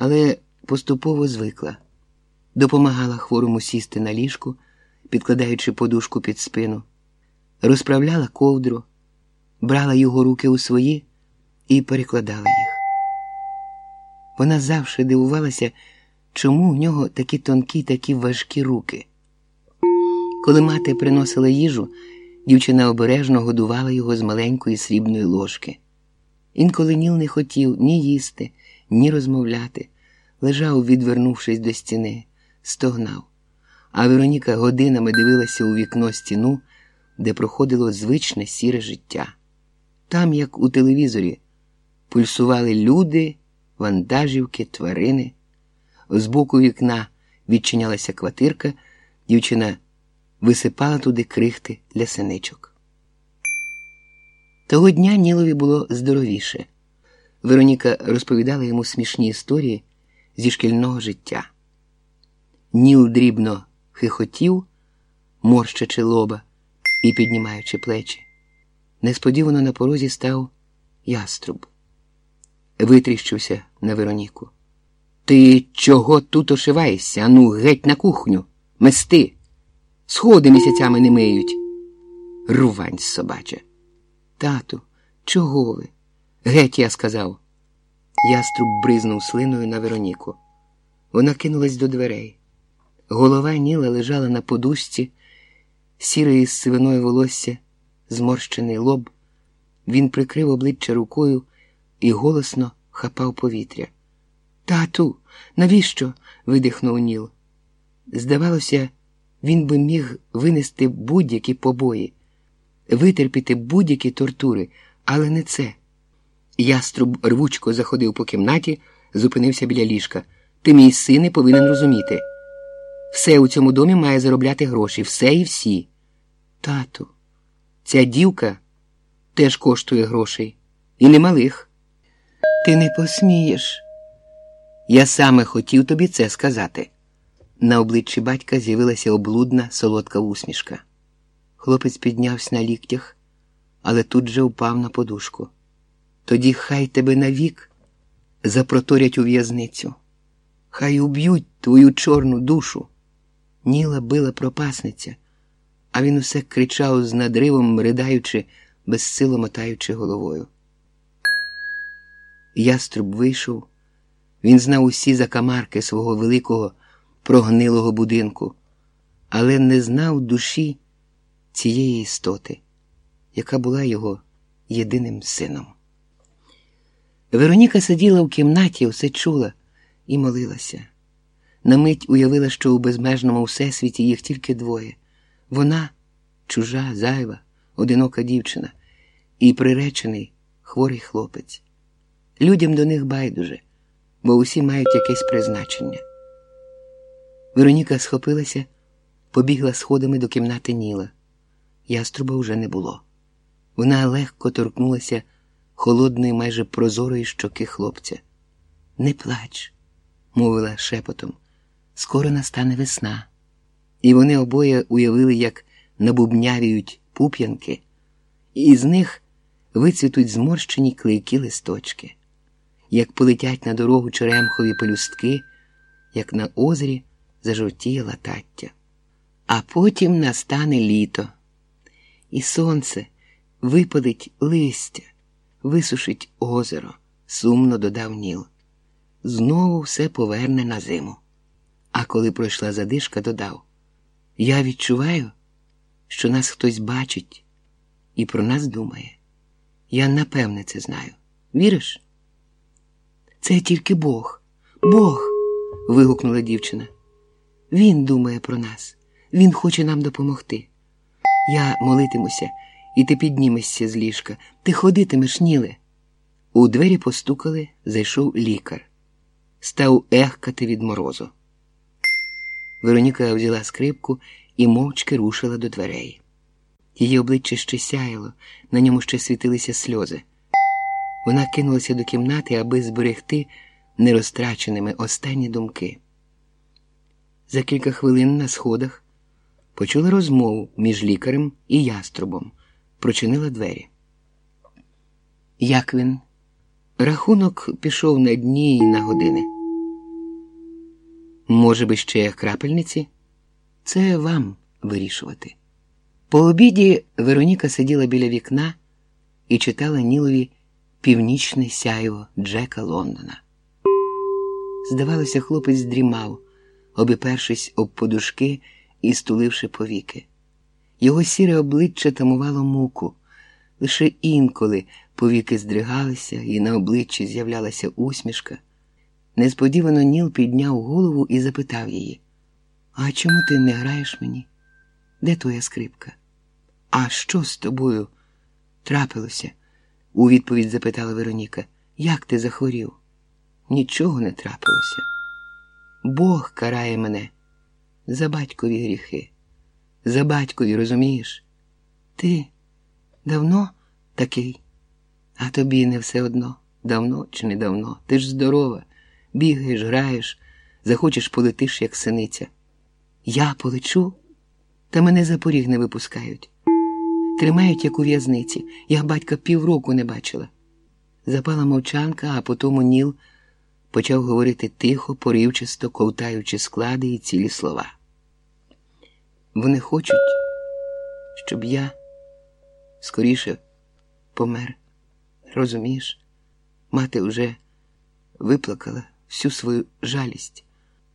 але поступово звикла, допомагала хворому сісти на ліжку, підкладаючи подушку під спину, розправляла ковдру, брала його руки у свої і перекладала їх. Вона завжди дивувалася, чому в нього такі тонкі, такі важкі руки. Коли мати приносила їжу, дівчина обережно годувала його з маленької срібної ложки. Інколи Ніл не хотів ні їсти, ні розмовляти, лежав, відвернувшись до стіни, стогнав. А Вероніка годинами дивилася у вікно стіну, де проходило звичне сіре життя. Там, як у телевізорі, пульсували люди, вантажівки, тварини. З боку вікна відчинялася квартирка, дівчина висипала туди крихти для синичок. Того дня Нілові було здоровіше. Вероніка розповідала йому смішні історії зі шкільного життя. Ніл дрібно хихотів, морщачи лоба і піднімаючи плечі. Несподівано на порозі став яструб. Витріщився на Вероніку. Ти чого тут ошиваєшся? Ану, геть на кухню, мести. Сходи місяцями не миють. Рувань собача. Тату, чого ви? Геть, я сказав. Яструб бризнув слиною на Вероніку. Вона кинулась до дверей. Голова Ніла лежала на подушці, сіре із сивиною волосся, зморщений лоб. Він прикрив обличчя рукою і голосно хапав повітря. Тату, навіщо? видихнув Ніл. Здавалося, він би міг винести будь-які побої, витерпіти будь-які тортури, але не це. Яструб рвучко заходив по кімнаті, зупинився біля ліжка. Ти, мій сине, повинен розуміти. Все у цьому домі має заробляти гроші, все і всі. Тату, ця дівка теж коштує грошей, і немалих. Ти не посмієш. Я саме хотів тобі це сказати. На обличчі батька з'явилася облудна солодка усмішка. Хлопець піднявся на ліктях, але тут же впав на подушку. Тоді хай тебе навік запроторять у в'язницю, хай уб'ють твою чорну душу. Ніла била пропасниця, а він усе кричав з надривом, ридаючи, безсило мотаючи головою. Яструб вийшов, він знав усі закамарки свого великого прогнилого будинку, але не знав душі цієї істоти, яка була його єдиним сином. Вероніка сиділа в кімнаті, все чула і молилася. На мить уявила, що у безмежному всесвіті їх тільки двоє вона чужа, зайва, одинока дівчина, і приречений хворий хлопець. Людям до них байдуже, бо усі мають якесь призначення. Вероніка схопилася, побігла сходами до кімнати Ніла. Яструба вже не було. Вона легко торкнулася холодної, майже прозорої щоки хлопця. Не плач, мовила шепотом. Скоро настане весна. І вони обоє уявили, як набубнявіють пуп'янки, і з них вицвітуть зморщені клейкі листочки, як полетять на дорогу черемхові пелюстки, як на озері зажовтіє латаття. А потім настане літо, і сонце випадить листя, висушить озеро, сумно додав Ніл. Знову все поверне на зиму. А коли пройшла задишка, додав: Я відчуваю, що нас хтось бачить і про нас думає. Я напевне це знаю. Віриш? Це тільки Бог, Бог. вигукнула дівчина. Він думає про нас, він хоче нам допомогти. Я молитимуся, і ти піднімешся з ліжка, ти ходитимеш, Ніле. У двері постукали, зайшов лікар, став ехкати від морозу. Вероніка взяла скрипку і мовчки рушила до дверей. Її обличчя ще сяяло, на ньому ще світилися сльози. Вона кинулася до кімнати, аби зберегти нерозтраченими останні думки. За кілька хвилин на сходах почула розмову між лікарем і яструбом, прочинила двері. Як він? Рахунок пішов на дні і на години. Може би, ще крапельниці? Це вам вирішувати. По обіді Вероніка сиділа біля вікна і читала Нілові північне сяйво Джека Лондона. Здавалося, хлопець дрімав, обіпершись об подушки і стуливши повіки. Його сіре обличчя тамувало муку, лише інколи повіки здригалися, і на обличчі з'являлася усмішка. Несподівано Ніл підняв голову і запитав її: А чому ти не граєш мені? Де твоя скрипка? А що з тобою трапилося? у відповідь запитала Вероніка. Як ти захворів? Нічого не трапилося. Бог карає мене за батькові гріхи. За батькові, розумієш? Ти давно такий, а тобі не все одно, давно чи не давно. Ти ж здорова, бігаєш, граєш, захочеш полетиш, як синиця. Я полечу, та мене за поріг не випускають. Тримають, як у в'язниці. Я батька півроку не бачила. Запала мовчанка, а потому Ніл почав говорити тихо, поривчисто, ковтаючи склади і цілі слова. Вони хочуть, щоб я скоріше помер. Розумієш, мати вже виплакала всю свою жалість.